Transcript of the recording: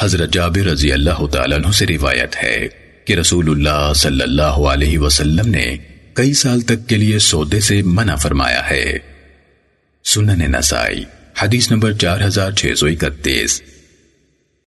حضرت جابر رضی اللہ تعالیٰ عنہ سے روایت ہے کہ رسول اللہ صلی اللہ علیہ وسلم نے کئی سال تک کے لیے سودے سے منع فرمایا ہے۔ سنن نسائی، حدیث نمبر چار ہزار چھ سو اکتیس۔